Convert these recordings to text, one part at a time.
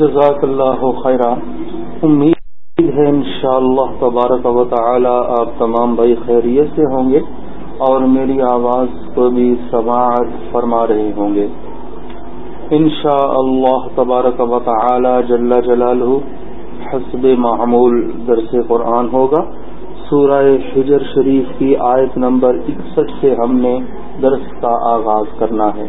جزاک اللہ خیرہ امید ہے انشاءاللہ تبارک و تعالی آپ تمام بھائی خیریت سے ہوں گے اور میری آواز کو بھی سماعت فرما رہے ہوں گے۔ انشاء اللہ تبارک و تعالی جل جلالہ، حسب معمول درس قرآن ہوگا۔ سورہ حجر شریف کی آیت نمبر اکسٹھ سے ہم نے درس کا آغاز کرنا ہے۔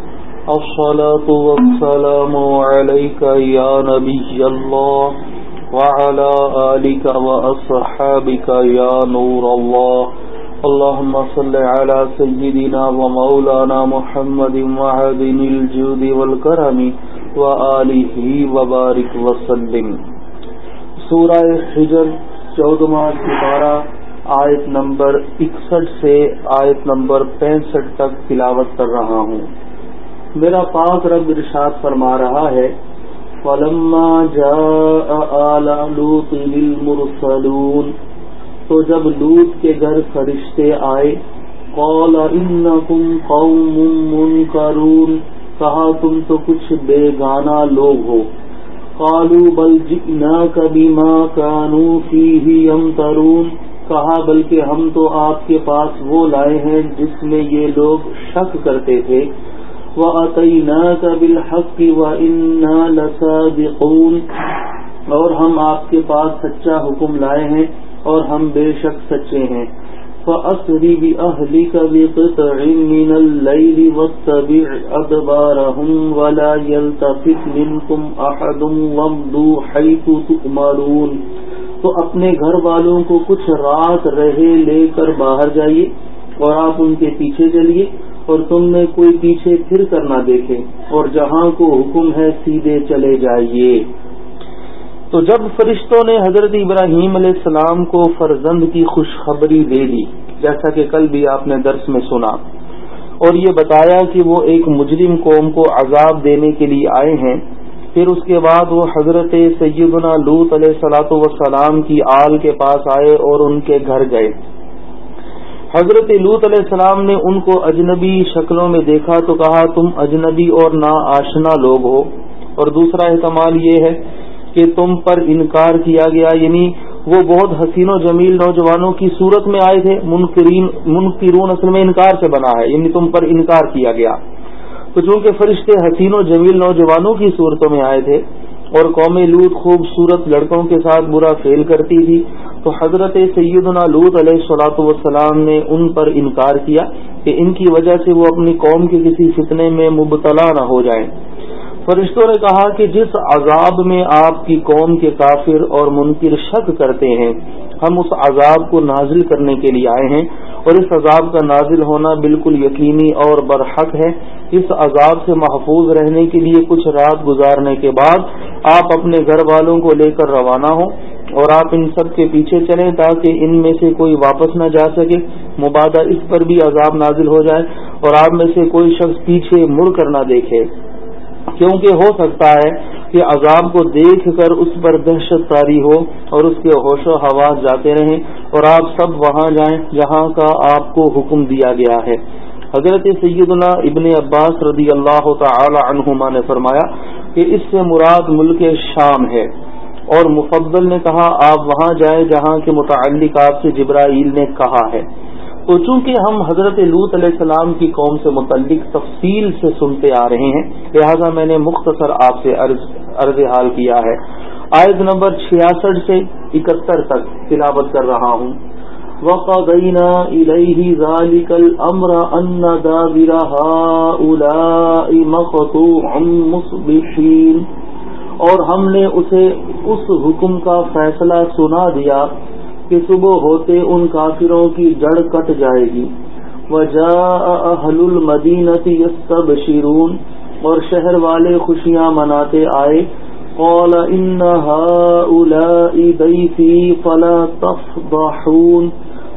الصلاة والسلام عليك يا نبي الله وعلى آلك وأصحابك يا نور الله. اللهم صل على سيدنا ومولانا محمد وعدن الجود والكرم وآله وبارك وسلم. سورہ حجر چودمہ سپارہ آیت نمبر اکسٹھ سے آیت نمبر پینسٹھ تک تلاوت کر رہا ہوں۔ میرا پاک رب ارشاد فرما رہا ہے، فلما جاء آل لوط للمرسلون، تو جب لوط کے گھر فرشتے آئے، قال انکم قوم منکرون کہا، تم تو کچھ بے گانا لوگ ہو۔ قالوا، بل جئناک بما كانوا فيه يمترون۔ کہا، بلکہ ہم تو آپ کے پاس وہ لائے ہیں جس میں یہ لوگ شک کرتے تھے۔ وَأَتَيْنَاكَ بِالْحَقِّ وَإِنَّا لَصَادِقُونَ۔ اور ہم آپ کے پاس سچا حکم لائے ہیں اور ہم بے شک سچے ہیں۔ فَأَسْرِ بِأَهْلِكَ بِقِطْعٍ مِّنَ اللَّيْلِ وَاتَّبِعْ أَدْبَارَهُمْ وَلَا يَلْتَفِتْ مِنْكُمْ أَحَدٌ وَامْضُوا حَيْثُ تُؤْمَرُونَ۔ تو اپنے گھر والوں کو کچھ رات رہے لے کر باہر جائیے اور آپ ان کے پیچھے چلیے۔ اور تم میں کوئی پیچھے پھر کر نہ دیکھے اور جہاں کو حکم ہے سیدھے چلے جائیے۔ تو جب فرشتوں نے حضرت ابراہیم علیہ السلام کو فرزند کی خوشخبری دے دی، جیسا کہ کل بھی آپ نے درس میں سنا، اور یہ بتایا کہ وہ ایک مجرم قوم کو عذاب دینے کے لیے آئے ہیں، پھر اس کے بعد وہ حضرت سیدنا لوت علیہ سلاۃ وسلام کی آل کے پاس آئے اور ان کے گھر گئے۔ حضرت لوت علیہ السلام نے ان کو اجنبی شکلوں میں دیکھا تو کہا، تم اجنبی اور نا آشنا لوگ ہو۔ اور دوسرا احتمال یہ ہے کہ تم پر انکار کیا گیا یعنی وہ بہت حسین و جمیل نوجوانوں کی صورت میں آئے تھے، منکرین، منکرون اصل میں انکار سے بنا ہے یعنی تم پر انکار کیا گیا۔ تو چونکہ فرشتے حسین و جمیل نوجوانوں کی صورتوں میں آئے تھے اور قوم لوت خوبصورت لڑکوں کے ساتھ برا فیل کرتی تھی، تو حضرت سیدنا لوت علیہ صلاۃ والسلام نے ان پر انکار کیا کہ ان کی وجہ سے وہ اپنی قوم کے کسی فتنے میں مبتلا نہ ہو جائیں۔ فرشتوں نے کہا کہ جس عذاب میں آپ کی قوم کے کافر اور منکر شک کرتے ہیں، ہم اس عذاب کو نازل کرنے کے لیے آئے ہیں اور اس عذاب کا نازل ہونا بالکل یقینی اور برحق ہے۔ اس عذاب سے محفوظ رہنے کے لیے کچھ رات گزارنے کے بعد آپ اپنے گھر والوں کو لے کر روانہ ہوں اور آپ ان سب کے پیچھے چلیں تاکہ ان میں سے کوئی واپس نہ جا سکے۔ مبادہ اس پر بھی عذاب نازل ہو جائے اور آپ میں سے کوئی شخص پیچھے مڑ کر نہ دیکھے۔ کیونکہ ہو سکتا ہے کہ عذاب کو دیکھ کر اس پر دہشت تاری ہو اور اس کے ہوش و حواس جاتے رہیں اور آپ سب وہاں جائیں جہاں کا آپ کو حکم دیا گیا ہے۔ حضرت سیدنا ابن عباس رضی اللہ تعالی عنہما نے فرمایا کہ اس سے مراد ملک شام ہے۔ اور مفضل نے کہا، آپ وہاں جائیں جہاں کے متعلق آپ سے جبرائیل نے کہا ہے۔ تو چونکہ ہم حضرت لوت علیہ السلام کی قوم سے متعلق تفصیل سے سنتے آ رہے ہیں، لہذا میں نے مختصر آپ سے عرض حال کیا ہے۔ آیت نمبر چھیاسٹھ سے اکہتر تک تلاوت کر رہا ہوں۔ وقضينا إليه ذلك الأمر أن دابر هؤلاء مقطوع مصبحين اور ہم نے اسے اس حکم کا فیصلہ سنا دیا کہ صبح ہوتے ان کافروں کی جڑ کٹ جائے گی۔ وجاء اہل المدینہ یستبشرون اور شہر والے خوشیاں مناتے آئے۔ قال ان هؤلاء بيتي فلا تفضحون۔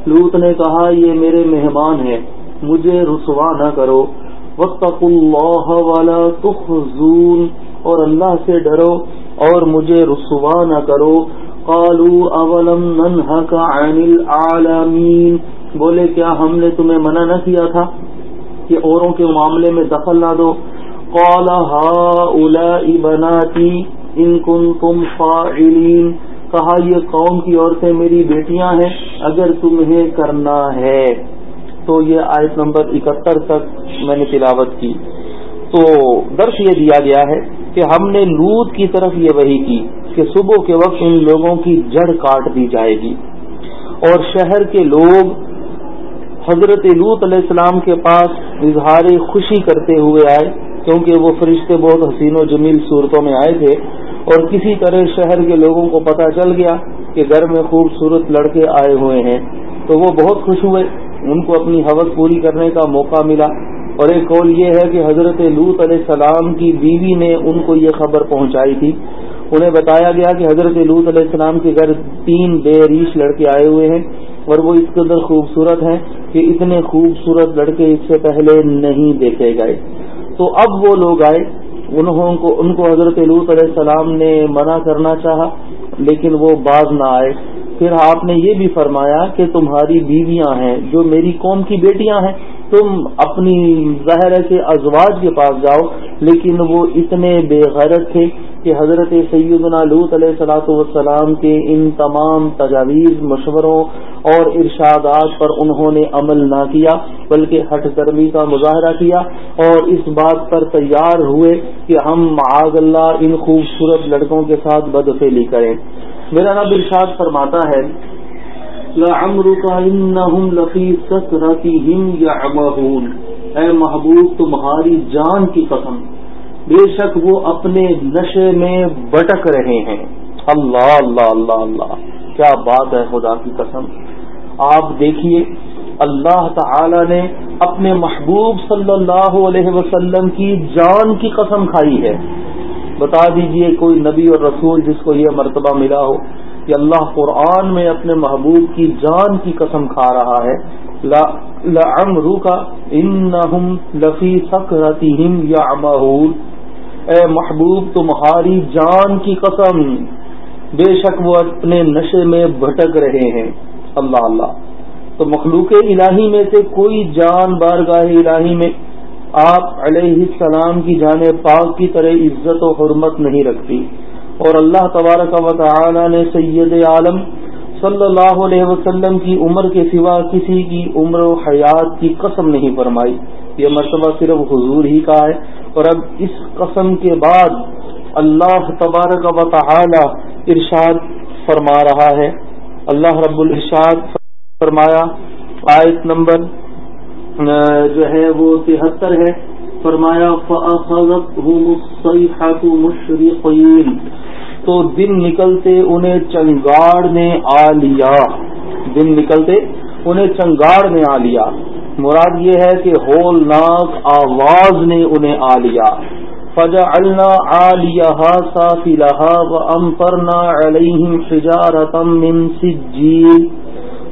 لوط نے کہا، یہ میرے مہمان ہیں، مجھے رسوا نہ کرو۔ واتقوا اللہ ولا تخزون۔ اور اللہ سے ڈرو اور مجھے رسوا نہ کرو۔ قالوا اولم ننهك عن العالمین بولے، کیا ہم نے تمہیں منع نہ کیا تھا کہ اوروں کے معاملے میں دخل نہ دو؟ قال هؤلاء بناتي ان کنتم فاعلین کہا، یہ قوم کی عورتیں میری بیٹیاں ہیں، اگر تمہیں کرنا ہے۔ تو یہ آیت نمبر اکہتر تک میں نے تلاوت کی۔ تو درس یہ دیا گیا ہے کہ ہم نے لوت کی طرف یہ وہی کی کہ صبح کے وقت ان لوگوں کی جڑ کاٹ دی جائے گی۔ اور شہر کے لوگ حضرت لوت علیہ السلام کے پاس اظہار خوشی کرتے ہوئے آئے، کیونکہ وہ فرشتے بہت حسین و جمیل صورتوں میں آئے تھے۔ اور کسی طرح شہر کے لوگوں کو پتہ چل گیا کہ گھر میں خوبصورت لڑکے آئے ہوئے ہیں۔ تو وہ بہت خوش ہوئے۔ ان کو اپنی حوث پوری کرنے کا موقع ملا۔ اور ایک قول یہ ہے کہ حضرت لوت علیہ السلام کی بیوی نے ان کو یہ خبر پہنچائی تھی۔ انہیں بتایا گیا کہ حضرت لوت علیہ السلام کے گھر تین بے ریش لڑکے آئے ہوئے ہیں اور وہ اس قدر خوبصورت ہیں کہ اتنے خوبصورت لڑکے اس سے پہلے نہیں دیکھے گئے۔ تو اب وہ لوگ آئے۔ انہوں کو ان کو حضرت لوت علیہ السلام نے منع کرنا چاہا، لیکن وہ باز نہ آئے۔ پھر آپ نے یہ بھی فرمایا کہ تمہاری بیویاں ہیں، جو میری قوم کی بیٹیاں ہیں۔ تم اپنی ظاہر کے ازواج کے پاس جاؤ، لیکن وہ اتنے بے غیرت تھے کہ حضرت سیدنا لوت علیہ صلاۃ والسلام کے ان تمام تجاویز، مشوروں اور ارشادات پر انہوں نے عمل نہ کیا، بلکہ ہٹ گرمی کا مظاہرہ کیا اور اس بات پر تیار ہوئے کہ ہم معاذ اللہ ان خوبصورت لڑکوں کے ساتھ بدفیلی کریں۔ میرا نب ارشاد فرماتا ہے اے محبوب، تمہاری جان کی قسم۔ بے شک وہ اپنے نشے میں بٹک رہے ہیں۔ اللہ اللہ اللہ اللہ۔ کیا بات ہے خدا کی قسم۔ آپ دیکھیے، اللہ تعالی نے اپنے محبوب صلی اللہ علیہ وسلم کی جان کی قسم کھائی ہے۔ بتا دیجیے کوئی نبی اور رسول جس کو یہ مرتبہ ملا ہو۔ کہ اللہ قرآن میں اپنے محبوب کی جان کی قسم کھا رہا ہے۔ لعمرو کا ان لفی سکرتہم یا اے محبوب، تمہاری جان کی قسم بے شک وہ اپنے نشے میں بھٹک رہے ہیں۔ اللہ اللہ۔ تو مخلوق الہی میں سے کوئی جان بارگاہ الہی میں آپ علیہ السلام کی جان پاک کی طرح عزت و حرمت نہیں رکھتی۔ اور اللہ تبارک و تعالی نے سید عالم صلی اللہ علیہ وسلم کی عمر کے سوا کسی کی عمر و حیات کی قسم نہیں فرمائی۔ یہ مرتبہ صرف حضور ہی کا ہے۔ اور اب اس قسم کے بعد اللہ تبارک و تعالی ارشاد فرما رہا ہے۔ اللہ رب الرشاد فرمایا، آیت نمبر جو ہے وہ تہتر ہے۔ فرمایا مشرقین تو دن نکلتے انہیں چنگاڑ نے آ لیا۔ دن نکلتے انہیں چنگاڑ نے آ لیا۔ مراد یہ ہے کہ ہول ناک آواز نے انہیں آ لیا۔ فجا اللہ علیہ صافی لہا و ام پرنا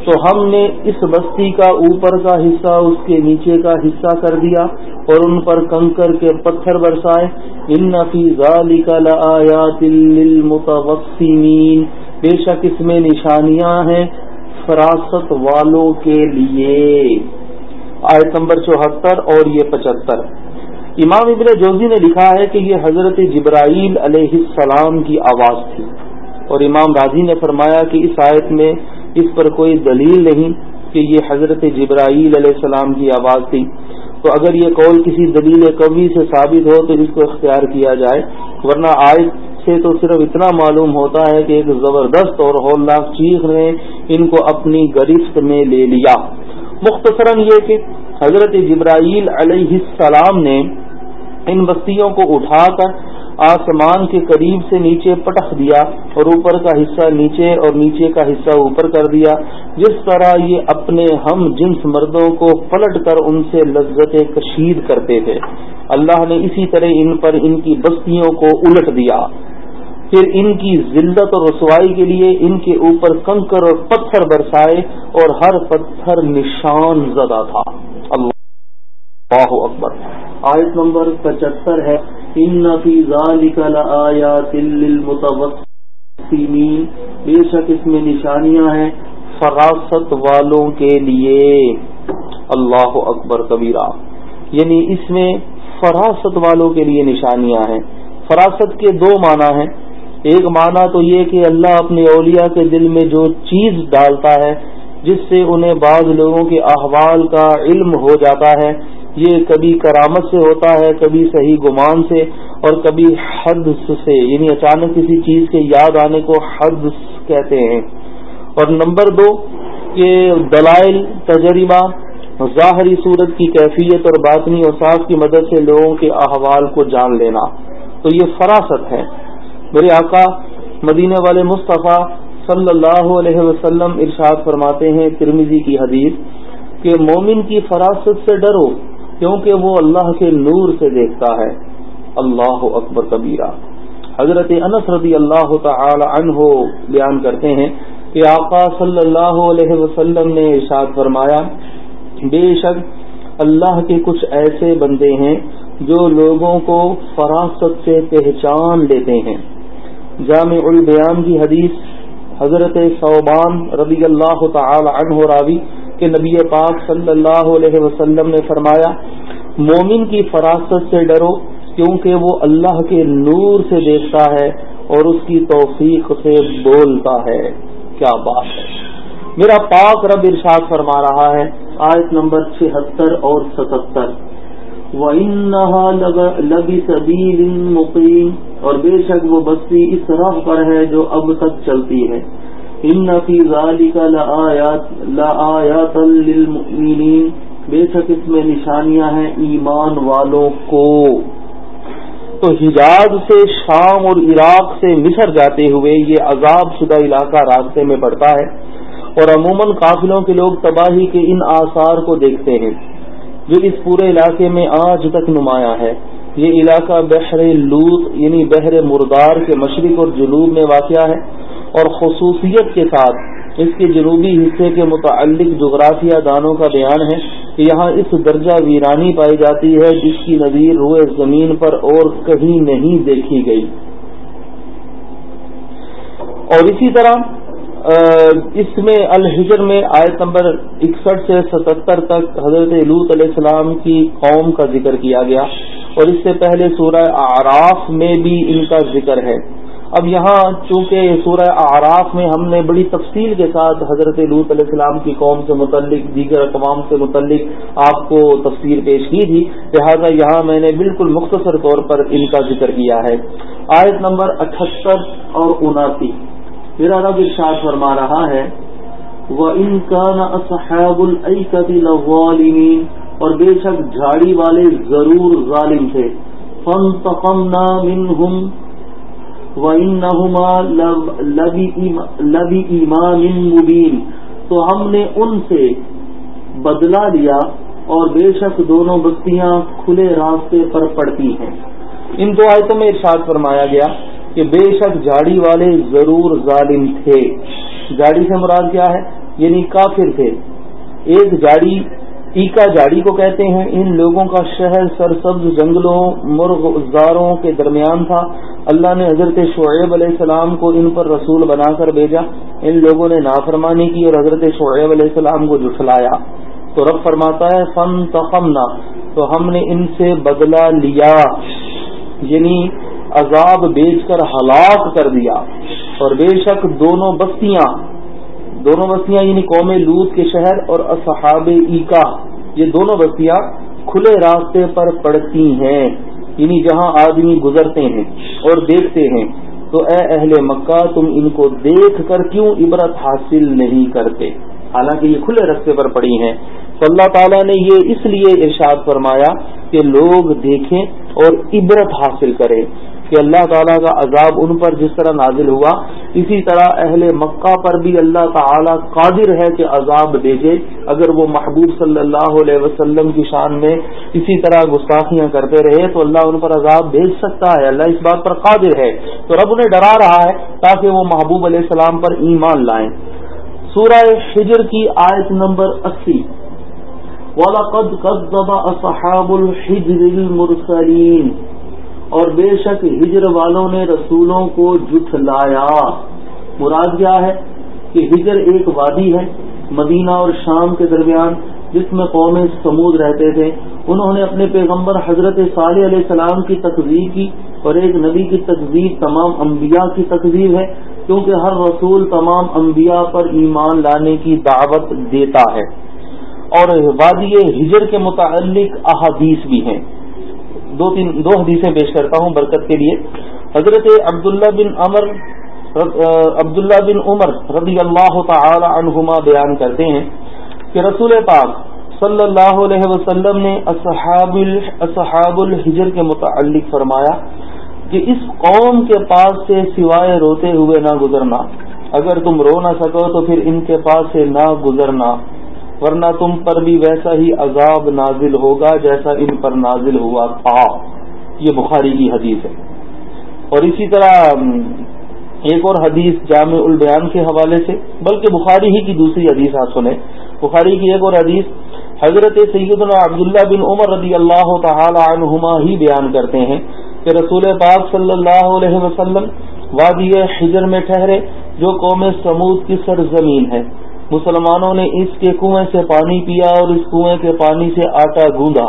تو ہم نے اس بستی کا اوپر کا حصہ، اس کے نیچے کا حصہ کر دیا اور ان پر کنکر کے پتھر برسائے۔ ان نفی ذالی کا بے شک اس میں نشانیاں ہیں فراست والوں کے لیے۔ آیت نمبر چوہتر اور یہ پچہتر۔ امام ابن جوزی نے لکھا ہے کہ یہ حضرت جبرائیل علیہ السلام کی آواز تھی۔ اور امام راضی نے فرمایا کہ اس آیت میں اس پر کوئی دلیل نہیں کہ یہ حضرت جبرائیل علیہ السلام کی آواز تھی۔ تو اگر یہ قول کسی دلیل قوی سے ثابت ہو تو اس کو اختیار کیا جائے۔ ورنہ آیت سے تو صرف اتنا معلوم ہوتا ہے کہ ایک زبردست اور ہولناک چیخ نے ان کو اپنی گرفت میں لے لیا۔ مختصراً یہ کہ حضرت جبرائیل علیہ السلام نے ان بستیوں کو اٹھا کر آسمان کے قریب سے نیچے پٹخ دیا اور اوپر کا حصہ نیچے اور نیچے کا حصہ اوپر کر دیا۔ جس طرح یہ اپنے ہم جنس مردوں کو پلٹ کر ان سے لذت کشید کرتے تھے۔ اللہ نے اسی طرح ان پر ان کی بستیوں کو الٹ دیا۔ پھر ان کی ذلت اور رسوائی کے لیے ان کے اوپر کنکر اور پتھر برسائے اور ہر پتھر نشان زدہ تھا۔ اللہ اکبر۔ آیت نمبر پچہتر ہے۔ ان بے شک اس میں نشانیاں ہیں فراست والوں کے لیے۔ اللہ اکبر کبیرہ۔ یعنی اس میں فراست والوں کے لیے نشانیاں ہیں۔ فراست کے دو معنی ہیں۔ ایک معنی تو یہ کہ اللہ اپنے اولیاء کے دل میں جو چیز ڈالتا ہے، جس سے انہیں بعض لوگوں کے احوال کا علم ہو جاتا ہے یہ کبھی کرامت سے ہوتا ہے، کبھی صحیح گمان سے، اور کبھی حد سے یعنی اچانک کسی چیز کے یاد آنے کو حد کہتے ہیں۔ اور نمبر دو کہ دلائل، تجربہ، ظاہری صورت کی کیفیت اور باطنی اوساف کی مدد سے لوگوں کے احوال کو جان لینا۔ تو یہ فراست ہے۔ میرے آقا مدینہ والے مصطفیٰ صلی اللہ علیہ وسلم ارشاد فرماتے ہیں ترمیزی کی حدیث کہ مومن کی فراست سے ڈرو۔ کیونکہ وہ اللہ کے نور سے دیکھتا ہے۔ اللہ اکبر کبیرہ۔ حضرت انس رضی اللہ تعالی عنہ بیان کرتے ہیں کہ آقا صلی اللہ علیہ وسلم نے ارشاد فرمایا، بے شک اللہ کے کچھ ایسے بندے ہیں جو لوگوں کو فراست سے پہچان لیتے ہیں۔ جامع البیان کی حدیث حضرت صوبان رضی اللہ تعالی عنہ راوی کہ نبی پاک صلی اللہ علیہ وسلم نے فرمایا، مومن کی فراست سے ڈرو کیونکہ وہ اللہ کے نور سے دیکھتا ہے اور اس کی توفیق سے بولتا ہے۔ کیا بات ہے۔ میرا پاک رب ارشاد فرما رہا ہے، آیت نمبر چھہتر اور ستہتر وَإِنَّهَا لَبِسَبِيلٍ مُقِيمٍ۔ اور بے شک وہ بستی اس راہ پر ہے جو اب تک چلتی ہے۔ ان فی ذَلِكَ لَآيَاتًا لِلْمُؤْمِنِينَ۔ بے شک اس میں نشانیاں ہیں ایمان والوں کو۔ تو حجاز سے شام اور عراق سے مصر جاتے ہوئے یہ عذاب شدہ علاقہ راستے میں پڑتا ہے۔ اور عموماً قافلوں کے لوگ تباہی کے ان آثار کو دیکھتے ہیں، جو اس پورے علاقے میں آج تک نمایاں ہے۔ یہ علاقہ بحر لوت یعنی بحر مردار کے مشرق اور جنوب میں واقع ہے۔ اور خصوصیت کے ساتھ اس کے جنوبی حصے کے متعلق جغرافیہ دانوں کا بیان ہے کہ یہاں اس درجہ ویرانی پائی جاتی ہے جس کی نظیر روئے زمین پر اور کہیں نہیں دیکھی گئی۔ اور اسی طرح اس میں الحجر میں آیت نمبر اکسٹھ سے ستہتر تک حضرت لوت علیہ السلام کی قوم کا ذکر کیا گیا اور اس سے پہلے سورہ آراف میں بھی ان کا ذکر ہے۔ اب یہاں چونکہ سورہ آراف میں ہم نے بڑی تفصیل کے ساتھ حضرت لوت علیہ السلام کی قوم سے متعلق، دیگر اقوام سے متعلق آپ کو تفصیل پیش کی تھی، لہٰذا یہاں میں نے بالکل مختصر طور پر ان کا ذکر کیا ہے۔ آیت نمبر اٹھہتر اور اناسی۔ میرا رب ارشاد فرما رہا ہے وہ ان کا اور بے شک جھاڑی والے ضرور ظالم تھے۔ فن تقم لبی ایمان مبین تو ہم نے ان سے بدلا لیا اور بے شک دونوں بستیاں کھلے راستے پر پڑتی ہیں۔ ان دو آیتوں میں ارشاد فرمایا گیا کہ بے شک جاڑی والے ضرور ظالم تھے۔ جاڑی سے مراد کیا ہے؟ یعنی کافر تھے۔ ایک جاڑی ایکا جاڑی کو کہتے ہیں۔ ان لوگوں کا شہر سرسبز جنگلوں، مرغ زاروں کے درمیان تھا۔ اللہ نے حضرت شعیب علیہ السلام کو ان پر رسول بنا کر بھیجا۔ ان لوگوں نے نافرمانی کی اور حضرت شعیب علیہ السلام کو جٹلایا تو رب فرماتا ہے فن تخمنا۔ تو ہم نے ان سے بدلہ لیا یعنی عذاب بیچ کر ہلاک کر دیا۔ اور بے شک دونوں بستیاں دونوں بستیاں یعنی قوم لوت کے شہر اور اصحاب ایکا، یہ دونوں بستیاں کھلے راستے پر پڑتی ہیں یعنی جہاں آدمی گزرتے ہیں اور دیکھتے ہیں۔ تو اے اہل مکہ، تم ان کو دیکھ کر کیوں عبرت حاصل نہیں کرتے؟ حالانکہ یہ کھلے رستے پر پڑی ہیں۔ تو اللہ تعالیٰ نے یہ اس لیے ارشاد فرمایا کہ لوگ دیکھیں اور عبرت حاصل کریں۔ کہ اللہ تعالیٰ کا عذاب ان پر جس طرح نازل ہوا، اسی طرح اہل مکہ پر بھی اللہ تعالی قادر ہے کہ عذاب بھیجے۔ اگر وہ محبوب صلی اللہ علیہ وسلم کی شان میں اسی طرح گستاخیاں کرتے رہے، تو اللہ ان پر عذاب بھیج سکتا ہے۔ اللہ اس بات پر قادر ہے۔ تو رب انہیں ڈرا رہا ہے تاکہ وہ محبوب علیہ السلام پر ایمان لائیں۔ سورہ حجر کی آیت نمبر اسی۔ وَلَقَدْ قَدَّبَ أَصْحَابُ الْحِجْرِ الْمُرْسَلِينَ۔ اور بے شک ہجر والوں نے رسولوں کو جٹلایا مراد کیا ہے؟ کہ ہجر ایک وادی ہے، مدینہ اور شام کے درمیان، جس میں قوم سمود رہتے تھے۔ انہوں نے اپنے پیغمبر حضرت صالح علیہ السلام کی تقزیب کی اور ایک نبی کی تقزیب تمام انبیاء کی تقزیب ہے، کیونکہ ہر رسول تمام انبیاء پر ایمان لانے کی دعوت دیتا ہے۔ اور وادی ہجر کے متعلق احادیث بھی ہیں۔ دو تین دو حدیثیں پیش کرتا ہوں برکت کے لیے۔ حضرت عبداللہ بن عمر عبداللہ بن عمر رضی اللہ تعالی عنہما بیان کرتے ہیں کہ رسول پاک صلی اللہ علیہ وسلم نے اصحاب اصحاب الحجر کے متعلق فرمایا کہ اس قوم کے پاس سے سوائے روتے ہوئے نہ گزرنا۔ اگر تم رو نہ سکو تو پھر ان کے پاس سے نہ گزرنا۔ ورنہ تم پر بھی ویسا ہی عذاب نازل ہوگا جیسا ان پر نازل ہوا تھا۔ یہ بخاری کی حدیث ہے۔ اور اسی طرح ایک اور حدیث جامع البیان کے حوالے سے، بلکہ بخاری ہی کی دوسری حدیث آپ سنیں۔ بخاری کی ایک اور حدیث، حضرت سیدنا عبداللہ بن عمر رضی اللہ تعالی عنہما ہی بیان کرتے ہیں کہ رسول پاک صلی اللہ علیہ وسلم وادی حجر میں ٹھہرے، جو قوم سمود کی سرزمین ہے۔ مسلمانوں نے اس کے کنویں سے پانی پیا اور اس کنویں کے پانی سے آٹا گوندا۔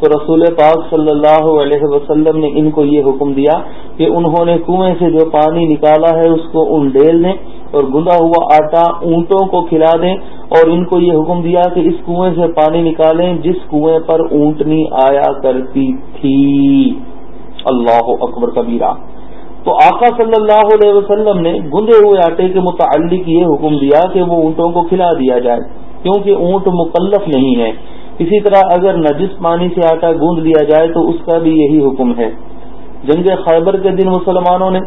تو رسول پاک صلی اللہ علیہ وسلم نے ان کو یہ حکم دیا کہ انہوں نے کنویں سے جو پانی نکالا ہے اس کو ان ڈیل دیں اور گندا ہوا آٹا اونٹوں کو کھلا دیں اور ان کو یہ حکم دیا کہ اس کنویں سے پانی نکالیں جس کنویں پر اونٹنی آیا کرتی تھی۔ اللہ اکبر کبیرہ۔ تو آقا صلی اللہ علیہ وسلم نے گندے ہوئے آٹے کے متعلق یہ حکم دیا کہ وہ اونٹوں کو کھلا دیا جائے، کیونکہ اونٹ مکلف نہیں ہے۔ اسی طرح اگر نجس پانی سے آٹا گوند لیا جائے تو اس کا بھی یہی حکم ہے۔ جنگ خیبر کے دن مسلمانوں نے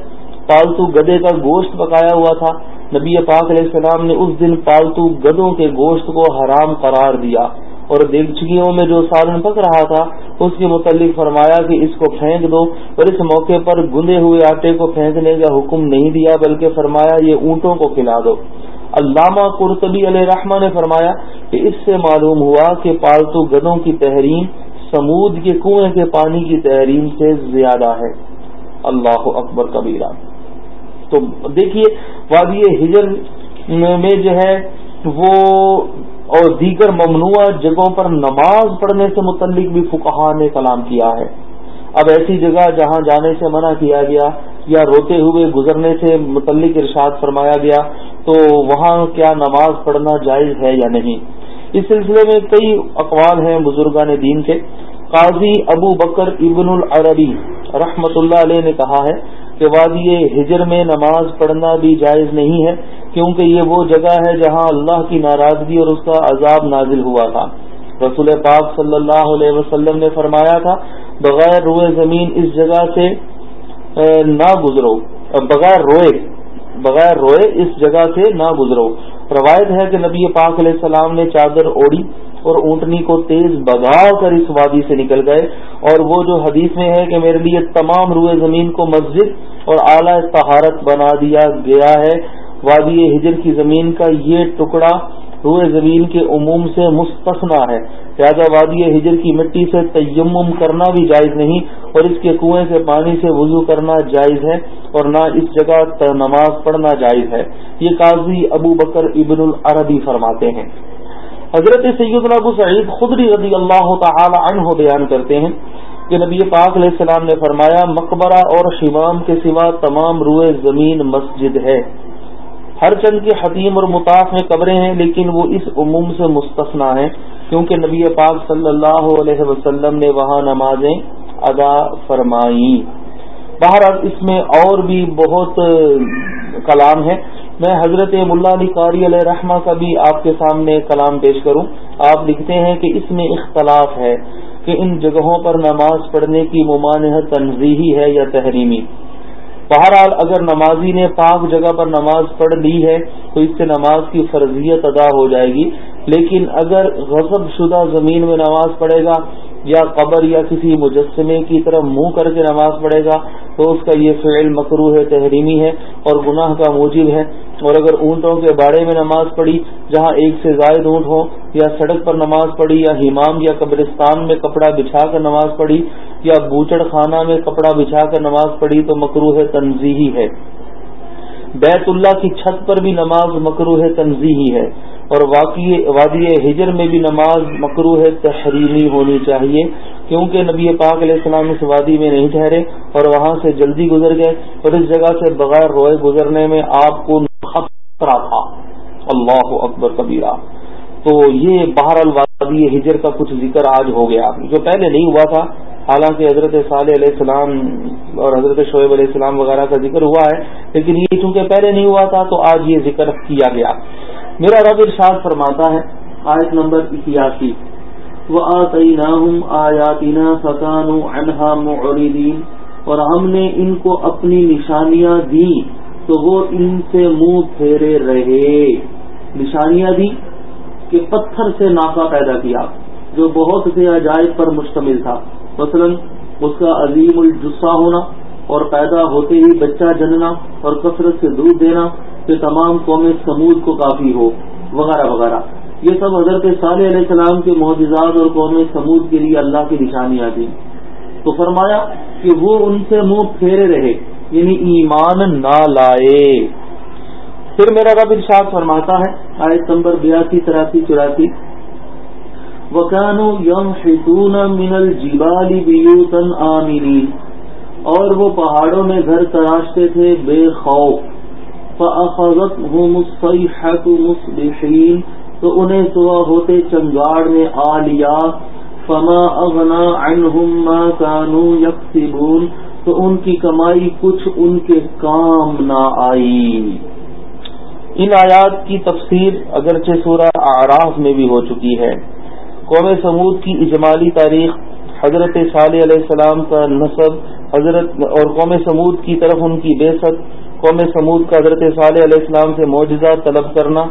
پالتو گدے کا گوشت پکایا ہوا تھا۔ نبی پاک علیہ السلام نے اس دن پالتو گدوں کے گوشت کو حرام قرار دیا۔ اور دیگچگیوں میں جو سالن پک رہا تھا اس کے متعلق فرمایا کہ اس کو پھینک دو اور اس موقع پر گندے ہوئے آٹے کو پھینکنے کا حکم نہیں دیا، بلکہ فرمایا یہ اونٹوں کو کھلا دو۔ علامہ قرطبی علیہ رحمٰ نے فرمایا کہ اس سے معلوم ہوا کہ پالتو گدوں کی تحریم سمود کے کنویں کے پانی کی تحریم سے زیادہ ہے۔ اللہ اکبر کبیرہ۔ تو دیکھیے، وادی ہجر میں جو ہے، وہ اور دیگر ممنوع جگہوں پر نماز پڑھنے سے متعلق بھی فکہ نے کلام کیا ہے۔ اب ایسی جگہ جہاں جانے سے منع کیا گیا یا روتے ہوئے گزرنے سے متعلق ارشاد فرمایا گیا تو وہاں کیا نماز پڑھنا جائز ہے یا نہیں؟ اس سلسلے میں کئی اقوال ہیں بزرگان دین کے۔ قاضی ابو بکر ابن العربی رحمت اللہ علیہ نے کہا ہے کہ وادی ہجر میں نماز پڑھنا بھی جائز نہیں ہے، کیونکہ یہ وہ جگہ ہے جہاں اللہ کی ناراضگی اور اس کا عذاب نازل ہوا تھا۔ رسول پاک صلی اللہ علیہ وسلم نے فرمایا تھا، بغیر روئے زمین اس جگہ سے نہ گزرو۔ بغیر روئے بغیر روئے اس جگہ سے نہ گزرو۔ روایت ہے کہ نبی پاک علیہ السلام نے چادر اوڑی اور اونٹنی کو تیز بگا کر اس وادی سے نکل گئے اور وہ جو حدیث میں ہے کہ میرے لیے تمام روئے زمین کو مسجد اور اعلی طہارت بنا دیا گیا ہے، وادی ہجر کی زمین کا یہ ٹکڑا روئے زمین کے عموم سے مستثنا ہے۔ لہٰذا وادی ہجر کی مٹی سے تیمم کرنا بھی جائز نہیں اور اس کے کنویں سے پانی سے وضو کرنا جائز ہے اور نہ اس جگہ نماز پڑھنا جائز ہے۔ یہ قاضی ابو بکر ابن العربی فرماتے ہیں۔ حضرت سید ابو سعید خدری رضی اللہ تعالی عنہ بیان کرتے ہیں کہ نبی پاک علیہ السلام نے فرمایا، مقبرہ اور شمام کے سوا تمام روئے زمین مسجد ہے۔ ہر چند کے حتیم اور مطاف میں قبریں ہیں، لیکن وہ اس عموم سے مستثنا ہیں، کیونکہ نبی پاک صلی اللہ علیہ وسلم نے وہاں نمازیں ادا فرمائی باہر اس میں اور بھی بہت کلام ہے میں حضرت ملا علی قاری علیہ رحمہ کا بھی آپ کے سامنے کلام پیش کروں۔ آپ لکھتے ہیں کہ اس میں اختلاف ہے کہ ان جگہوں پر نماز پڑھنے کی ممانحت تنظیحی ہے یا تحریمی۔ بہرحال اگر نمازی نے پاک جگہ پر نماز پڑھ لی ہے تو اس سے نماز کی فرضیت ادا ہو جائے گی۔ لیکن اگر غضب شدہ زمین میں نماز پڑھے گا یا قبر یا کسی مجسمے کی طرف منہ کر کے نماز پڑھے گا تو اس کا یہ فعل مکرو ہے، تحریمی ہے اور گناہ کا موجب ہے۔ اور اگر اونٹوں کے باڑے میں نماز پڑھی جہاں ایک سے زائد اونٹ ہو یا سڑک پر نماز پڑھی، یا ہمام یا قبرستان میں کپڑا بچھا کر نماز پڑھی، یا بوچڑ خانہ میں کپڑا بچھا کر نماز پڑھی، تو مکرو ہے تنظیحی ہے۔ بیت اللہ کی چھت پر بھی نماز مکرو ہے تنظیحی ہے۔ اور واقعی وادی ہجر میں بھی نماز مکرو ہے تحریمی ہونی چاہیے، کیونکہ نبی پاک علیہ السلام اس وادی میں نہیں ٹھہرے اور وہاں سے جلدی گزر گئے اور اس جگہ سے بغیر روئے گزرنے میں آپ کو خطرہ تھا۔ اللہ اکبر کبیرہ۔ تو یہ بہر الوادی ہجر کا کچھ ذکر آج ہو گیا، جو پہلے نہیں ہوا تھا، حالانکہ حضرت صالح علیہ السلام اور حضرت شعیب علیہ السلام وغیرہ کا ذکر ہوا ہے، لیکن یہ چونکہ پہلے نہیں ہوا تھا، تو آج یہ ذکر کیا گیا۔ میرا رب ارشاد فرماتا ہے، آیت نمبر اکیاسی۔ وہ آیاتنا فکان انہا معردین اور ہم نے ان کو اپنی نشانیاں دی تو وہ ان سے منہ پھیرے رہے۔ نشانیاں دی کہ پتھر سے ناکا پیدا کیا، جو بہت سے عجائب پر مشتمل تھا۔ مثلا، اس کا عظیم الجسہ ہونا اور پیدا ہوتے ہی بچہ جننا اور کثرت سے دودھ دینا۔ کہ تمام قوم سمود کو کافی ہو، وغیرہ وغیرہ۔ یہ سب حضرت صالح علیہ السلام کے معجزات اور قوم سمود کے لیے اللہ کی نشانیاں تھیں۔ تو فرمایا کہ وہ ان سے منہ پھیرے رہے یعنی ایمان نہ لائے۔ پھر میرا رب ارشاد فرماتا ہے، آیت نمبر بیاسی، تراسی، چوراسی۔ وکانو یم شیتون من الجبال بیوتن اور وہ پہاڑوں میں گھر تراشتے تھے بے خوف۔ فأخذتهم الصيحة مصبحين تو انہیں صبح ہوتے چنگاڑ نے آ لیا۔ فما اغنا عنهم ما كانوا يكسبون تو ان کی کمائی کچھ ان کے کام نہ آئی۔ ان آیات کی تفسیر اگرچہ سورہ اعراف میں بھی ہو چکی ہے۔ قوم سمود کی اجمالی تاریخ حضرت صالح علیہ السلام کا نصب، حضرت اور قوم سمود کی طرف ان کی بے ست قوم سمود کا حضرت صالح علیہ السلام سے معجزہ طلب کرنا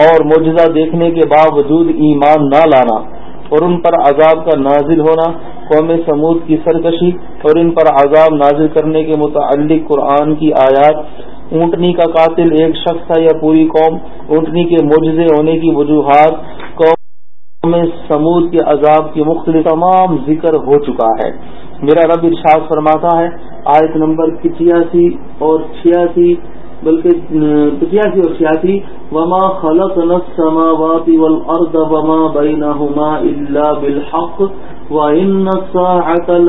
اور معجزہ دیکھنے کے باوجود ایمان نہ لانا اور ان پر عذاب کا نازل ہونا قوم سمود کی سرکشی اور ان پر عذاب نازل کرنے کے متعلق قرآن کی آیات۔ اونٹنی کا قاتل ایک شخص تھا یا پوری قوم؟ اونٹنی کے معجزے ہونے کی وجوہات قوم سمود کے عذاب کی مختلف تمام ذکر ہو چکا ہے۔ میرا رب ارشاد فرماتا ہے آیت نمبر پچیاسی اور چھیاسی، بلکہ پچیاسی اور چھیاسی، وما خلق السماوات والارض وما بينهما الا بالحق وان الساعه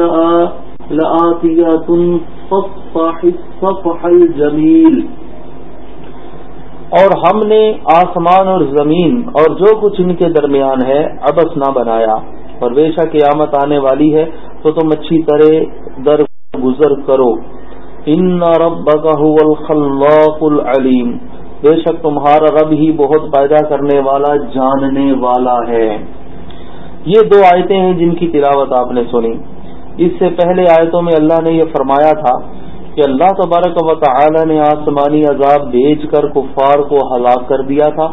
لآتيات فصفح الصفح الجميل۔ اور ہم نے آسمان اور زمین اور جو کچھ ان کے درمیان ہے، ابس نہ بنایا۔ اور بے شک قیامت آنے والی ہے، تو تم اچھی طرح در گزر کرو۔ ان رب الخلاق العلیم بے شک تمہارا رب ہی بہت پیدا کرنے والا، جاننے والا ہے۔ یہ دو آیتیں ہیں جن کی تلاوت آپ نے سنی۔ اس سے پہلے آیتوں میں اللہ نے یہ فرمایا تھا کہ اللہ تبارک و تعالی نے آسمانی عذاب بھیج کر کفار کو ہلاک کر دیا تھا۔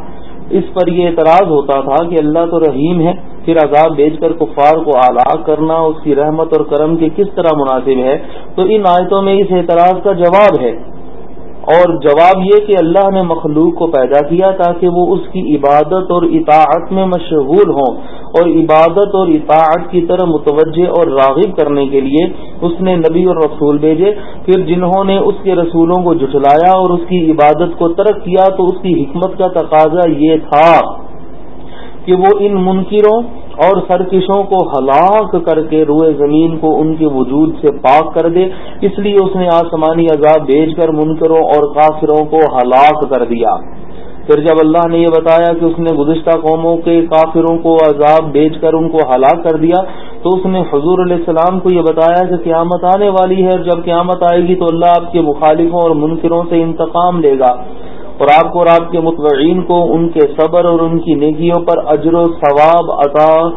اس پر یہ اعتراض ہوتا تھا کہ اللہ تو رحیم ہے۔ پھر عذاب بیچ کر کفار کو ہلاک کرنا، اس کی رحمت اور کرم کے کس طرح مناسب ہے؟ تو ان آیتوں میں اس اعتراض کا جواب ہے۔ اور جواب یہ کہ اللہ نے مخلوق کو پیدا کیا تاکہ وہ اس کی عبادت اور اطاعت میں مشغول ہوں۔ اور عبادت اور اطاعت کی طرح متوجہ اور راغب کرنے کے لیے اس نے نبی اور رسول بھیجے۔ پھر جنہوں نے اس کے رسولوں کو جھٹلایا اور اس کی عبادت کو ترک کیا تو اس کی حکمت کا تقاضا یہ تھا۔ کہ وہ ان منکروں اور سرکشوں کو ہلاک کر کے روئے زمین کو ان کے وجود سے پاک کر دے۔ اس لیے اس نے آسمانی عذاب بھیج کر منکروں اور کافروں کو ہلاک کر دیا۔ پھر جب اللہ نے یہ بتایا کہ اس نے گزشتہ قوموں کے کافروں کو عذاب بیچ کر ان کو ہلاک کر دیا، تو اس نے حضور علیہ السلام کو یہ بتایا کہ قیامت آنے والی ہے اور جب قیامت آئے گی تو اللہ آپ کے مخالفوں اور منکروں سے انتقام لے گا۔ اور آپ کو اور آپ کے متبعین کو ان کے صبر اور ان کی نیکیوں پر اجر و ثواب عطا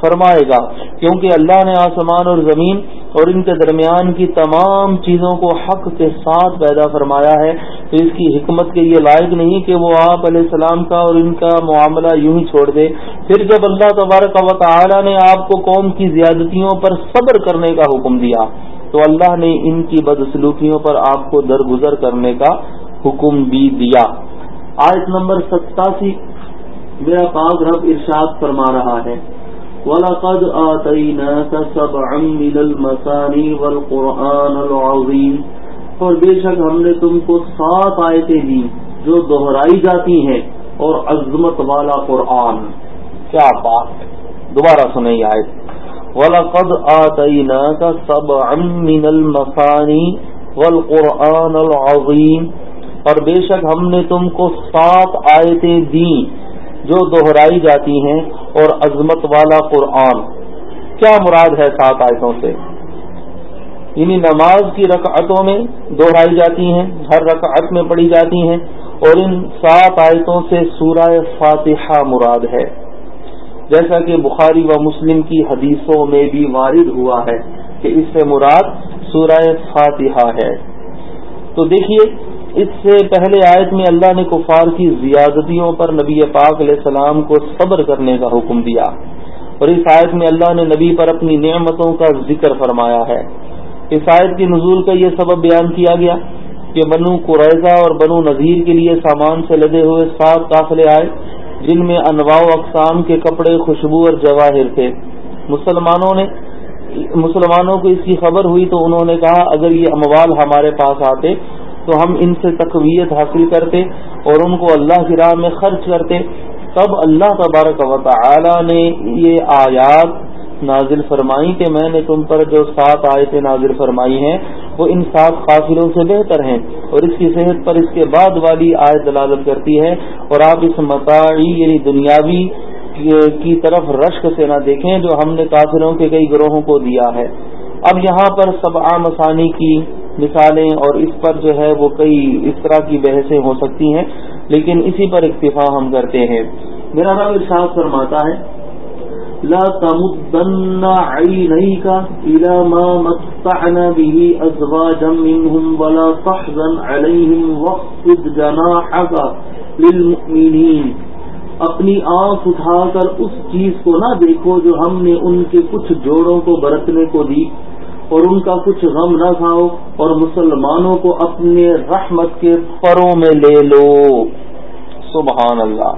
فرمائے گا۔ کیونکہ اللہ نے آسمان اور زمین اور ان کے درمیان کی تمام چیزوں کو حق کے ساتھ پیدا فرمایا ہے۔ تو اس کی حکمت کے یہ لائق نہیں کہ وہ آپ علیہ السلام کا اور ان کا معاملہ یوں ہی چھوڑ دے۔ پھر جب اللہ تبارک و تعالی نے آپ کو قوم کی زیادتیوں پر صبر کرنے کا حکم دیا، تو اللہ نے ان کی بدسلوکیوں پر آپ کو درگزر کرنے کا حکم بھی دیا۔ آیت نمبر ستاسی، میرا پاک رب ارشاد فرما رہا ہے۔ وَلَقَدْ آتَيْنَاكَ سَبْعًا مِنَ الْمَثَانِي وَالْقُرْآنَ الْعَظِيمِ۔ اور بے شک ہم نے تم کو سات آیتیں دی جو دہرائی جاتی ہیں اور عظمت والا قرآن۔ کیا بات ہے؟ دوبارہ سنیں یہ آیت۔ وَلَقَدْ آتَيْنَاكَ سَبْعًا مِنَ الْمَثَانِي وَالْقُرْآنَ الْعَظِيمِ۔ اور بے شک ہم نے تم کو سات آیتیں دیں جو دہرائی جاتی ہیں اور عظمت والا قرآن۔ کیا مراد ہے سات آیتوں سے؟ یعنی نماز کی رکعتوں میں دہرائی جاتی ہیں، ہر رکعت میں پڑھی جاتی ہیں، اور ان سات آیتوں سے سورہ فاتحہ مراد ہے۔ جیسا کہ بخاری و مسلم کی حدیثوں میں بھی وارد ہوا ہے کہ اس سے مراد سورہ فاتحہ ہے۔ تو دیکھیے اس سے پہلے آیت میں اللہ نے کفار کی زیادتیوں پر نبی پاک علیہ السلام کو صبر کرنے کا حکم دیا۔ اور اس آیت میں اللہ نے نبی پر اپنی نعمتوں کا ذکر فرمایا ہے۔ اس آیت کی نزول کا یہ سبب بیان کیا گیا کہ بنو قریضہ اور بنو نذیر کے لیے سامان سے لدے ہوئے سات قافلے آئے، جن میں انواع و اقسام کے کپڑے، خوشبو اور جواہر تھے۔ مسلمانوں نے مسلمانوں کو اس کی خبر ہوئی تو انہوں نے کہا، اگر یہ اموال ہمارے پاس آتے تو ہم ان سے تقویت حاصل کرتے اور ان کو اللہ کی راہ میں خرچ کرتے۔ تب اللہ تبارک و تعالی نے یہ آیات نازل فرمائی کہ میں نے تم پر جو سات آیتیں نازل فرمائی ہیں، وہ ان سات قافلوں سے بہتر ہیں۔ اور اس کی صحت پر اس کے بعد والی آیت دلالت کرتی ہے۔ اور آپ اس متاعی یعنی دنیاوی کی طرف رشک سے نہ دیکھیں جو ہم نے کافروں کے کئی گروہوں کو دیا ہے۔ اب یہاں پر سب عام آسانی کی مثالیں اور اس پر جو ہے وہ کئی اس طرح کی بحثیں ہو سکتی ہیں، لیکن اسی پر اکتفا ہم کرتے ہیں۔ میرا نام ارشاد فرماتا ہے۔ لا تمدن عينيك الى ما متعنا به ازواجا منهم ولا تحزن عليهم واخفض جناحك للمؤمنين اپنی آنکھ اٹھا کر اس چیز کو نہ دیکھو جو ہم نے ان کے کچھ جوڑوں کو برتنے کو دی۔ اور ان کا کچھ غم نہ کھاؤ اور مسلمانوں کو اپنے رحمت کے پروں میں لے لو۔ سبحان اللہ۔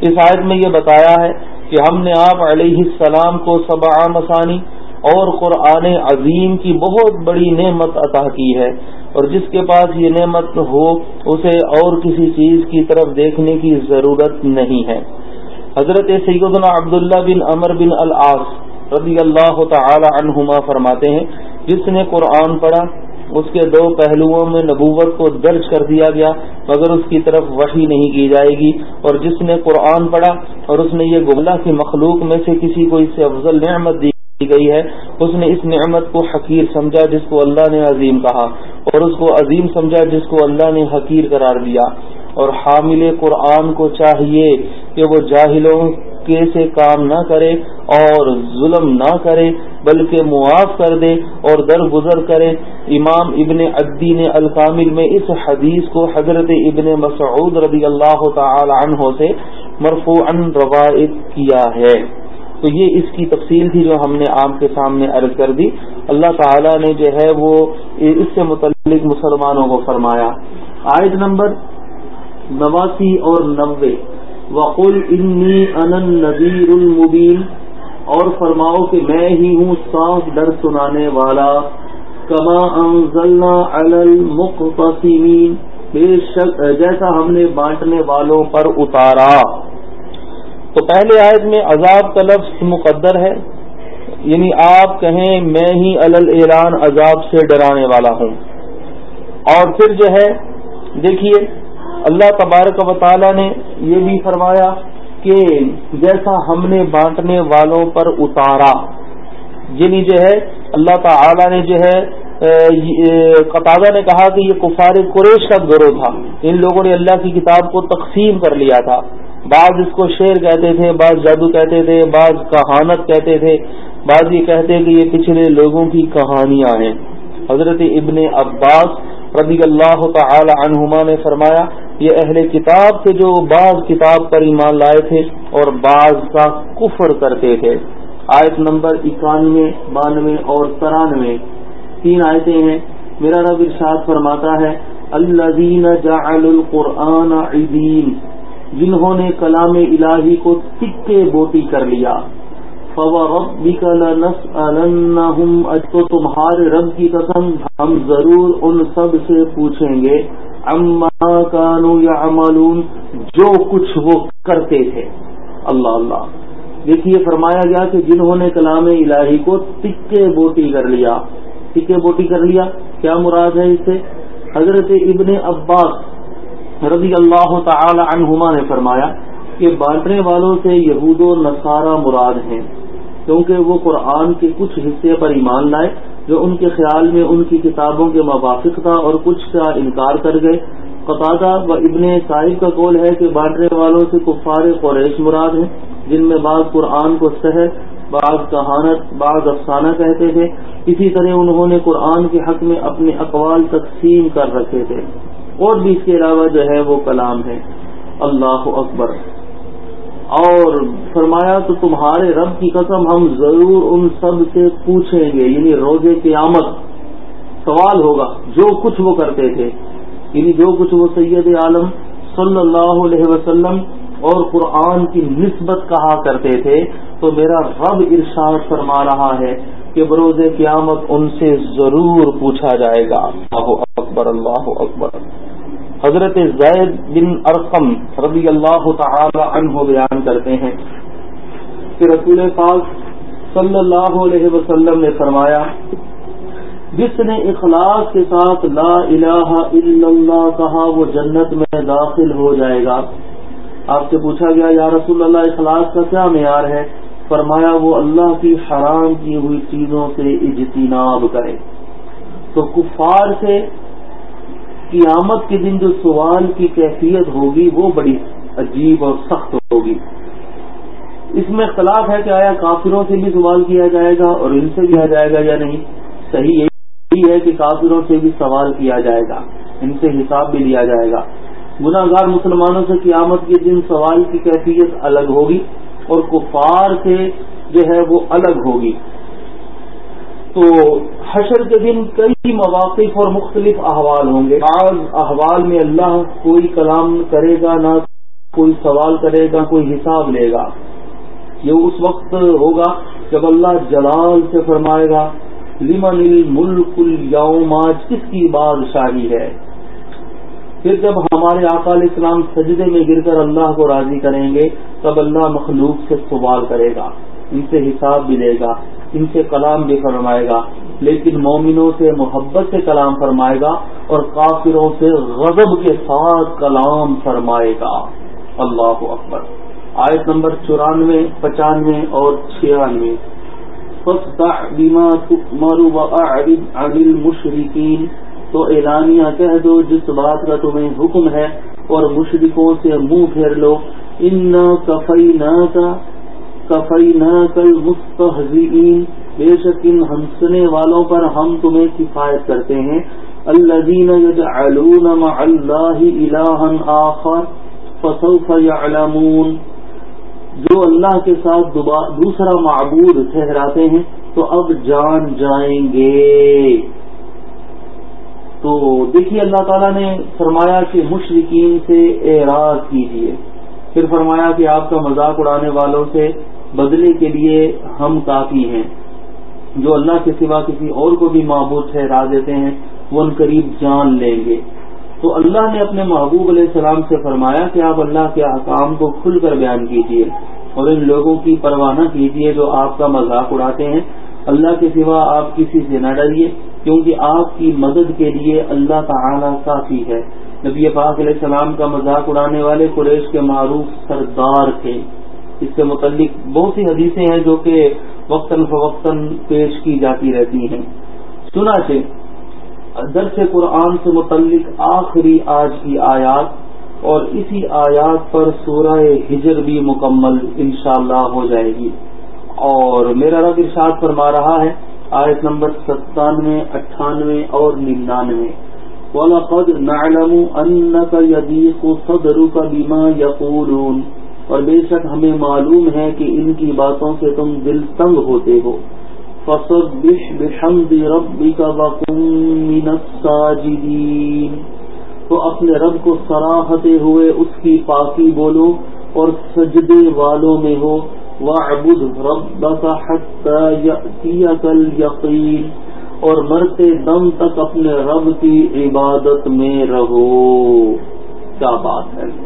اس آیت میں یہ بتایا ہے کہ ہم نے آپ علیہ السلام کو سبع مسانی اور قرآن عظیم کی بہت بڑی نعمت عطا کی ہے اور جس کے پاس یہ نعمت ہو، اسے اور کسی چیز کی طرف دیکھنے کی ضرورت نہیں ہے۔ حضرت سیدنا عبداللہ بن امر بن العاص رضی اللہ تعالی عنہما فرماتے ہیں، جس نے قرآن پڑھا، اس کے دو پہلوؤں میں نبوت کو درج کر دیا گیا، مگر اس کی طرف وحی نہیں کی جائے گی۔ اور جس نے قرآن پڑھا اور اس نے یہ گملہ کی مخلوق میں سے کسی کو اس سے افضل نعمت دی گئی ہے، اس نے اس نعمت کو حقیر سمجھا، جس کو اللہ نے عظیم کہا، اور اس کو عظیم سمجھا، جس کو اللہ نے حقیر قرار دیا۔ اور حامل قرآن کو چاہیے کہ وہ جاہلوں کے سے کام نہ کرے اور ظلم نہ کرے، بلکہ معاف کر دے اور درگزر کرے۔ امام ابن عدی نے الکامل میں اس حدیث کو حضرت ابن مسعود رضی اللہ تعالی عنہ سے مرفوعا روایت کیا ہے۔ تو یہ اس کی تفصیل تھی جو ہم نے آپ کے سامنے عرض کر دی۔ اللہ تعالی نے جو ہے وہ اس سے متعلق مسلمانوں کو فرمایا۔ آیت نمبر نواسی اور نوے۔ وقل انی ان نذیر المبین اور فرماؤ کہ میں ہی ہوں صاف ڈر سنانے والا کما انزلنا علی المقتسمین بے شک جیسا ہم نے بانٹنے والوں پر اتارا تو پہلے آیت میں عذاب کا لفظ مقدر ہے یعنی آپ کہیں میں ہی الل اعلان عذاب سے ڈرانے والا ہوں اور پھر جو ہے دیکھیے اللہ تبارک و تعالی نے یہ بھی فرمایا کہ جیسا ہم نے بانٹنے والوں پر اتارا یعنی جو ہے، اللہ تعالی نے جو ہے قطع نے کہا کہ یہ کفار قریش کا گروہ تھا۔ ان لوگوں نے اللہ کی کتاب کو تقسیم کر لیا تھا۔ بعض اس کو شعر کہتے تھے، بعض جادو کہتے تھے، بعض کہانت کہتے تھے۔ بعض یہ کہتے کہ یہ پچھلے لوگوں کی کہانیاں ہیں۔ حضرت ابن عباس رضی اللہ تعالی عنہما نے فرمایا یہ اہل کتاب سے جو بعض کتاب پر ایمان لائے تھے اور بعض کا کفر کرتے تھے۔ آیت نمبر اکانوے، بانوے اور ترانوے۔ تین آیتیں ہیں۔ میرا رب ارشاد فرماتا ہے اللہ جعل القرآن عدین جنہوں نے کلام الہی کو تکے بوٹی کر لیا۔ تو تمہارے رب کی قسم، ہم ضرور ان سب سے پوچھیں گے۔ اما کانو یا جو کچھ وہ کرتے تھے۔ اللہ اللہ۔ دیکھیے، فرمایا گیا کہ جنہوں نے کلام الہی کو تکے بوٹی کر لیا۔ تکے بوٹی کر لیا۔ کیا مراد ہے اس سے؟ حضرت ابن عباس رضی اللہ تعالی عنہما نے فرمایا کہ بانٹنے والوں سے یہود و نصارہ مراد ہیں، کیونکہ وہ قرآن کے کچھ حصے پر ایمان لائے۔ جو ان کے خیال میں ان کی کتابوں کے موافق تھا اور کچھ کا انکار کر گئے۔ قطادہ و ابن صاحب کا قول ہے کہ بانٹنے والوں سے کفار قریش مراد ہیں، جن میں بعض قرآن کو سہر بعض کہانت، بعض افسانہ کہتے تھے۔ اسی طرح انہوں نے قرآن کے حق میں اپنے اقوال تقسیم کر رکھے تھے۔ اور بھی اس کے علاوہ جو ہے وہ کلام ہے اللہ اکبر۔ اور فرمایا تو تمہارے رب کی قسم ہم ضرور ان سب سے پوچھیں گے یعنی روزے قیامت سوال ہوگا، جو کچھ وہ کرتے تھے۔ یعنی جو کچھ وہ سید عالم صلی اللہ علیہ وسلم اور قرآن کی نسبت کہا کرتے تھے، تو میرا رب ارشاد فرما رہا ہے کہ بروز قیامت ان سے ضرور پوچھا جائے گا۔ اللہ اکبر اللہ اکبر۔ حضرت زید بن ارقم رضی اللہ تعالی عنہ بیان کرتے ہیں کہ رسول پاک صلی اللہ علیہ وسلم نے فرمایا، جس نے اخلاص کے ساتھ لا الہ الا اللہ کہا، وہ جنت میں داخل ہو جائے گا۔ آپ سے پوچھا گیا، یا رسول اللہ، اخلاص کا کیا معیار ہے؟ فرمایا، وہ اللہ کی حرام کی ہوئی چیزوں سے اجتناب کرے۔ تو کفار سے قیامت کے دن جو سوال کی کیفیت ہوگی وہ بڑی عجیب اور سخت ہوگی۔ اس میں اختلاف ہے کہ آیا کافروں سے بھی سوال کیا جائے گا اور ان سے کیا جائے گا یا نہیں۔ صحیح یہی ہے کہ کافروں سے بھی سوال کیا جائے گا، ان سے حساب بھی لیا جائے گا۔ گناہ مسلمانوں سے قیامت کے دن سوال کی کیفیت الگ ہوگی اور کفار سے جو ہے وہ الگ ہوگی۔ تو حشر کے دن کئی مواقع اور مختلف احوال ہوں گے۔ بعض احوال میں اللہ کوئی کلام کرے گا، نہ کوئی سوال کرے گا، کوئی حساب لے گا۔ یہ اس وقت ہوگا جب اللہ جلال سے فرمائے گا، لمن الملک اليوم آج کس کی بادشاہی ہے؟ پھر جب ہمارے آقال اسلام سجدے میں گر کر اللہ کو راضی کریں گے، تب اللہ مخلوق سے سوال کرے گا، ان سے حساب بھی لے گا۔ ان سے کلام بھی فرمائے گا، لیکن مومنوں سے محبت سے کلام فرمائے گا اور کافروں سے غضب کے ساتھ کلام فرمائے گا۔ اللہ اکبر۔ آیت نمبر چورانوے، پچانوے اور چھیانوے۔ مشرقین تو اعلانیہ کہہ دو، جس بات کا تمہیں حکم ہے اور مشرقوں سے منہ پھیر لو۔ ان کفئی نہ کا کفئی کل مستحزین بے شک ان ہنسنے والوں پر ہم تمہیں کفایت کرتے ہیں۔ الذين يجعلون مع الله الها آخر فسوف يعلمون جو اللہ کے ساتھ دوسرا معبود ٹھہراتے ہیں، تو اب جان جائیں گے۔ تو دیکھیے اللہ تعالیٰ نے فرمایا کہ مشرقین سے اعراض کیجیے پھر فرمایا کہ آپ کا مذاق اڑانے والوں سے بدلے کے لیے ہم کافی ہیں۔ جو اللہ کے سوا کسی اور کو بھی معبود ٹھہرا دیتے ہیں، وہ ان قریب جان لیں گے۔ تو اللہ نے اپنے محبوب علیہ السلام سے فرمایا کہ آپ اللہ کے احکام کو کھل کر بیان کیجیے اور ان لوگوں کی پرواہ نہ کیجیے جو آپ کا مذاق اڑاتے ہیں۔ اللہ کے سوا آپ کسی سے نہ ڈریے، کیونکہ آپ کی مدد کے لیے اللہ تعالی کافی ہے۔ نبی پاک علیہ السلام کا مذاق اڑانے والے قریش کے معروف سردار تھے۔ اس سے متعلق بہت سی حدیثیں ہیں جو کہ وقتاً فوقتاً پیش کی جاتی رہتی ہیں۔ سنا سے درس قرآن سے متعلق آخری آج کی آیات اور اسی آیات پر سورہ ہجر بھی مکمل انشاءاللہ ہو جائے گی۔ اور میرا رب ارشاد فرما رہا ہے، آیت نمبر ستانوے، اٹھانوے اور ننانوے۔ وَلَقَدْ نَعْلَمُ أَنَّكَ يَدِيقُ صَدْرُكَ بِمَا يَقُولُونَ۔ اور بے شک ہمیں معلوم ہے کہ ان کی باتوں سے تم دل تنگ ہوتے ہو۔ فَصَبِّحْ بِحَمْدِ رَبِّكَ وَقُمْ مِنَ السَّاجِدِينَ۔ تو اپنے رب کو سراہتے ہوئے اس کی پاکی بولو اور سجدے والوں میں ہو۔ وَعْبُدْ رَبَّكَ حَتَّى يَأْتِيَكَ الْيَقِينَ۔ اور مرتے دم تک اپنے رب کی عبادت میں رہو۔ کیا بات ہے۔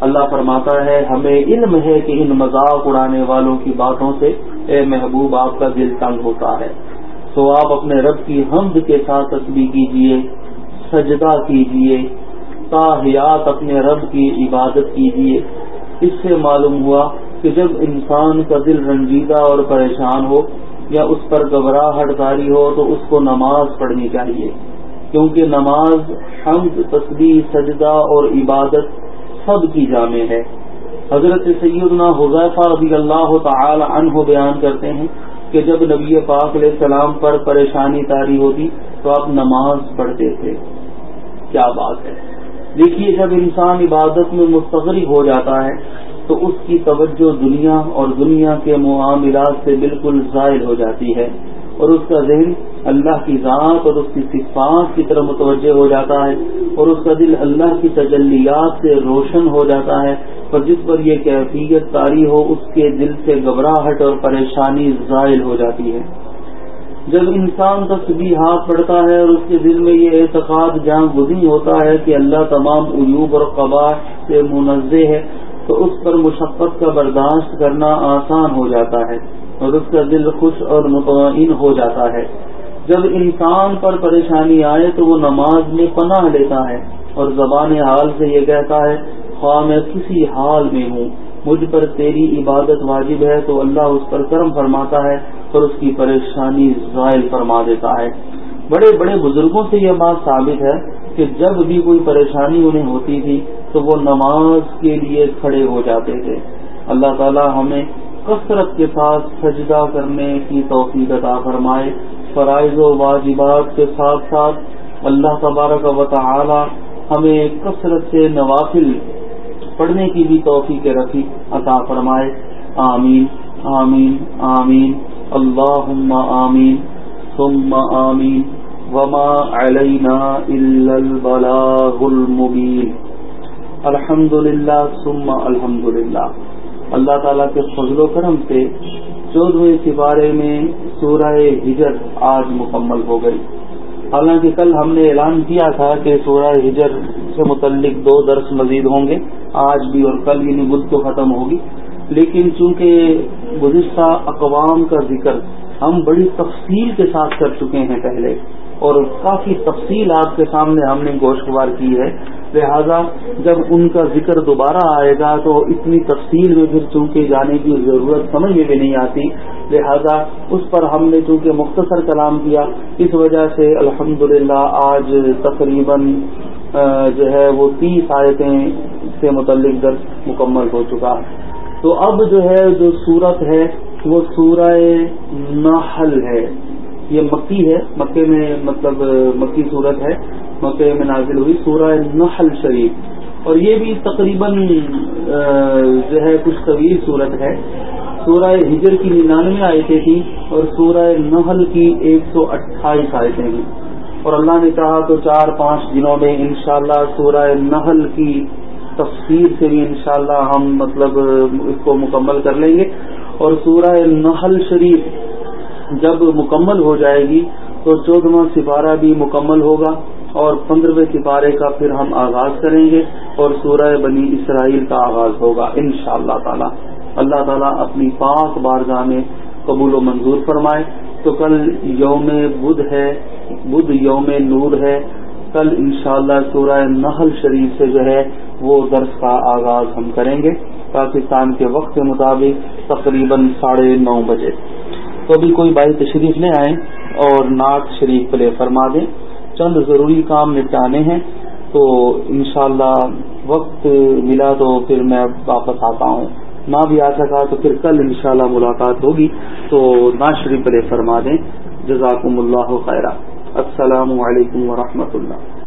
اللہ فرماتا ہے، ہمیں علم ہے کہ ان مذاق اڑانے والوں کی باتوں سے اے محبوب، آپ کا دل تنگ ہوتا ہے۔ تو آپ اپنے رب کی حمد کے ساتھ تصویر کیجیے سجدہ کیجیے تاحیات اپنے رب کی عبادت کیجیے اس سے معلوم ہوا کہ جب انسان کا دل رنجیدہ اور پریشان ہو یا اس پر گھبراہٹ داری ہو، تو اس کو نماز پڑھنی چاہیے۔ کیونکہ نماز، حمد تصویر سجدہ اور عبادت سب کی جامع ہے۔ حضرت سیدنا حضیفہ رضی اللہ تعالی عنہ بیان کرتے ہیں کہ جب نبی پاک علیہ السلام پر پریشانی تاری ہوتی تو آپ نماز پڑھتے تھے۔ کیا بات ہے۔ دیکھیے جب انسان عبادت میں مستغرق ہو جاتا ہے تو اس کی توجہ دنیا اور دنیا کے معاملات سے بالکل ظاہر ہو جاتی ہے۔ اور اس کا ذہن اللہ کی ذات اور اس کی صفات کی طرف متوجہ ہو جاتا ہے اور اس کا دل اللہ کی تجلیات سے روشن ہو جاتا ہے اور جس پر یہ کیفیت تاری ہو، اس کے دل سے گھبراہٹ اور پریشانی ظاہر ہو جاتی ہے۔ جب انسان تصویر ہاتھ پڑتا ہے اور اس کے دل میں یہ اعتقاد جہاں گزی ہوتا ہے کہ اللہ تمام عیوب اور قباح سے منزع ہے، تو اس پر مشقت کا برداشت کرنا آسان ہو جاتا ہے۔ اور اس کا دل خوش اور مطمئن ہو جاتا ہے۔ جب انسان پر پریشانی آئے تو وہ نماز میں پناہ لیتا ہے اور زبان حال سے یہ کہتا ہے، خواہ میں کسی حال میں ہوں، مجھ پر تیری عبادت واجب ہے تو اللہ اس پر کرم فرماتا ہے اور اس کی پریشانی زائل فرما دیتا ہے۔ بڑے بڑے بزرگوں سے یہ بات ثابت ہے کہ جب بھی کوئی پریشانی انہیں ہوتی تھی تو وہ نماز کے لیے کھڑے ہو جاتے تھے۔ اللہ تعالی ہمیں کثرت کے ساتھ سجدہ کرنے کی توفیق عطا فرمائے۔ فرائض و واجبات کے ساتھ ساتھ اللہ تبارک و تعالی ہمیں کثرت سے نوافل پڑھنے کی بھی توفیق رکھی عطا فرمائے۔ آمین آمین آمین۔ اللہ آمین، ثم آمین۔ وما علینا الا البلاغ المبین۔ الحمد للہ سم الحمد للہ اللہ تعالیٰ کے فضل و کرم سے چودہویں سپارے میں سورہ ہجر آج مکمل ہو گئی۔ حالانکہ کل ہم نے اعلان کیا تھا کہ سورہ ہجر سے متعلق دو درس مزید ہوں گے، آج بھی اور کل یعنی بدھ کو ختم ہوگی۔ لیکن چونکہ گزشتہ اقوام کا ذکر ہم بڑی تفصیل کے ساتھ کر چکے ہیں پہلے اور کافی تفصیل آپ کے سامنے ہم نے گوشتوار کی ہے۔ لہذا جب ان کا ذکر دوبارہ آئے گا تو اتنی تفصیل میں پھر چونکہ جانے کی ضرورت سمجھ میں بھی نہیں آتی۔ لہذا اس پر ہم نے چونکہ مختصر کلام کیا، اس وجہ سے الحمد آج تقریباً جو ہے وہ تیس آیتیں سے متعلق درس مکمل ہو چکا۔ تو اب جو ہے جو صورت ہے وہ سورہ نحل ہے۔ یہ مکی ہے مکے میں مطلب مکی صورت ہے، مکے میں نازل ہوئی سورہ نحل شریف۔ اور یہ بھی تقریباً جو ہے، کچھ طویل صورت ہے۔ سورہ ہجر کی ننانوے آیتیں تھیں اور سورہ نحل کی ایک سو اٹھائیس آیتیں تھیں اور اللہ نے کہا تو چار پانچ دنوں میں انشاءاللہ سورہ نحل کی تفسیر سے بھی انشاءاللہ ہم مطلب اس کو مکمل کر لیں گے۔ اور سورہ نحل شریف جب مکمل ہو جائے گی تو چودواں سپارہ بھی مکمل ہوگا اور پندرہویں سپارے کا پھر ہم آغاز کریں گے اور سورہ بنی اسرائیل کا آغاز ہوگا ان شاء اللہ تعالی۔ اللہ تعالیٰ اپنی پاک بارگاہ میں قبول و منظور فرمائے۔ تو کل یوم بدھ ہے، بدھ یوم نور ہے۔ کل انشاءاللہ اللہ سورہ نحل شریف سے جو ہے وہ درس کا آغاز ہم کریں گے۔ پاکستان کے وقت کے مطابق تقریباً ساڑھے نو بجے۔ تو ابھی کوئی بھائی تشریف لے آئیں اور نعت شریف پلے فرما دیں۔ چند ضروری کام نپٹانے ہیں، تو انشاءاللہ وقت ملا تو پھر میں واپس آتا ہوں۔ نہ بھی آ سکا تو پھر کل انشاءاللہ ملاقات ہوگی۔ تو نا شریف لے فرما دیں۔ جزاکم اللہ خیرہ السلام علیکم ورحمۃ اللہ۔